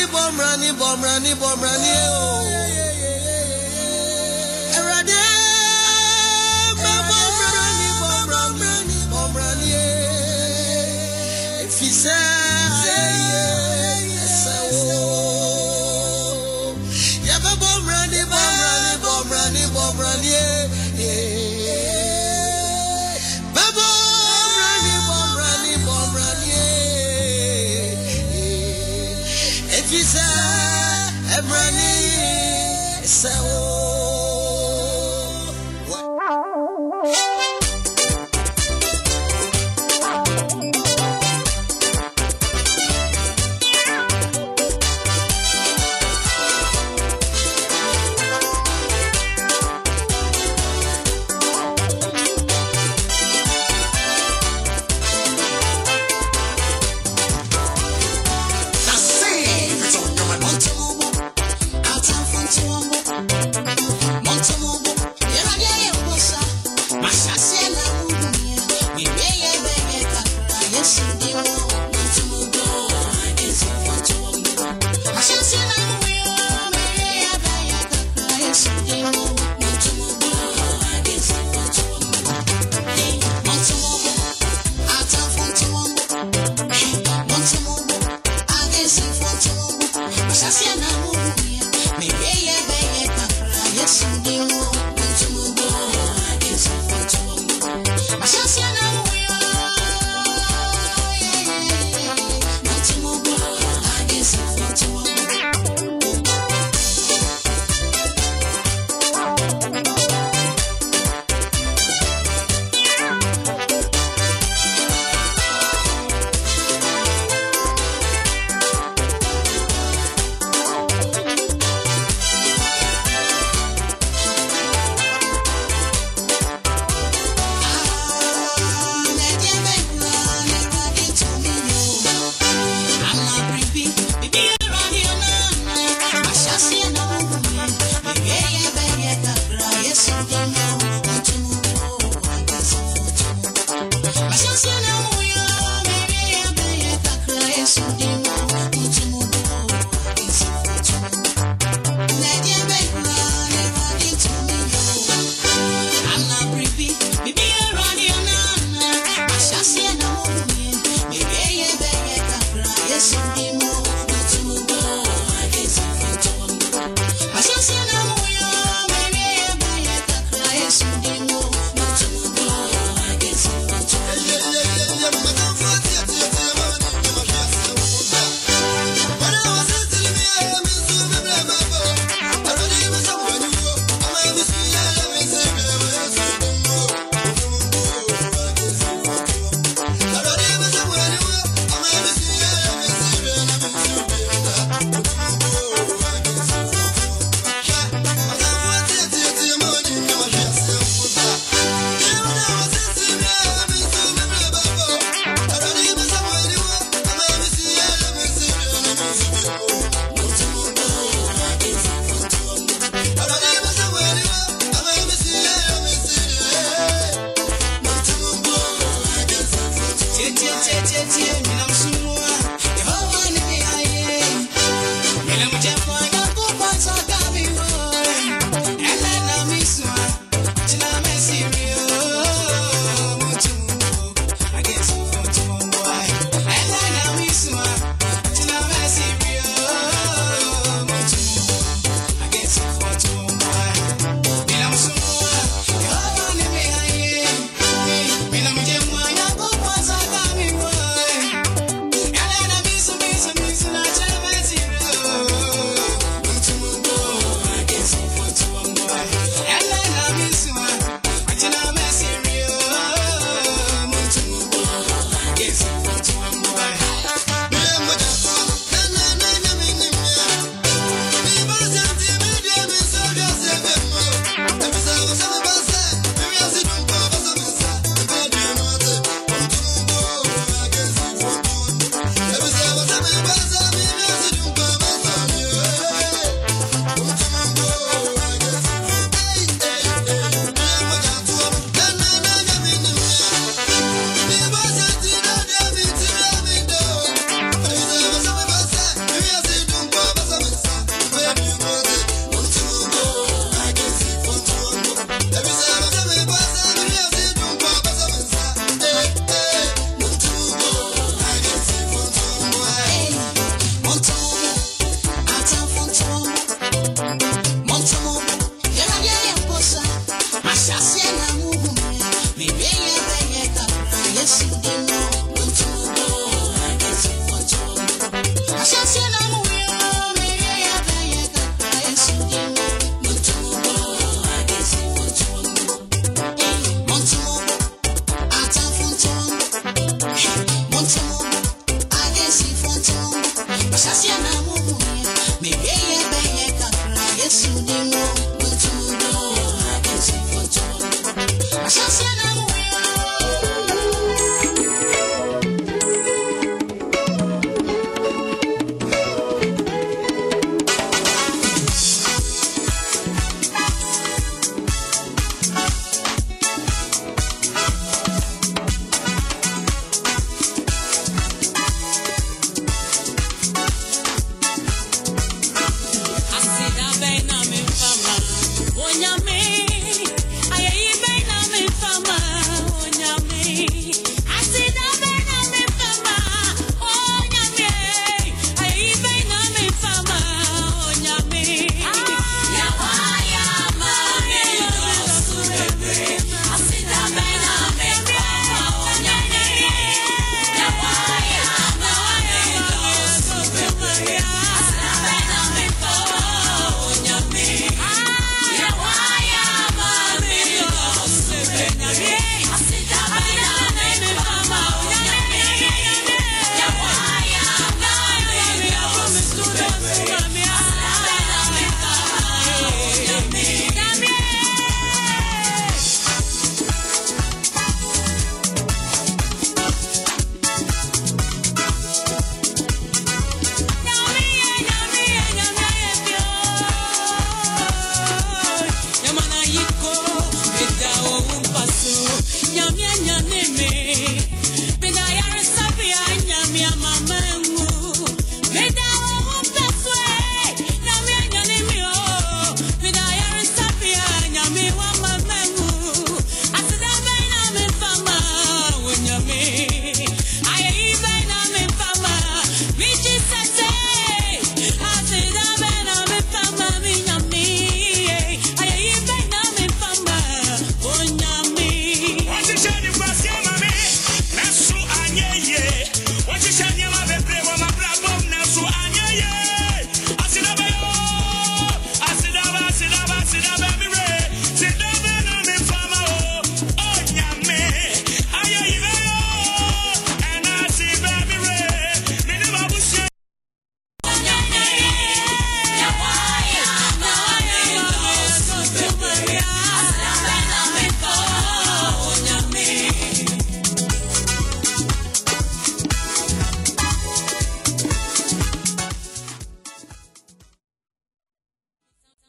ní bọ́m̀rán ní bọ́m̀rán ní bọ́m̀rán ní o. Listen. you know.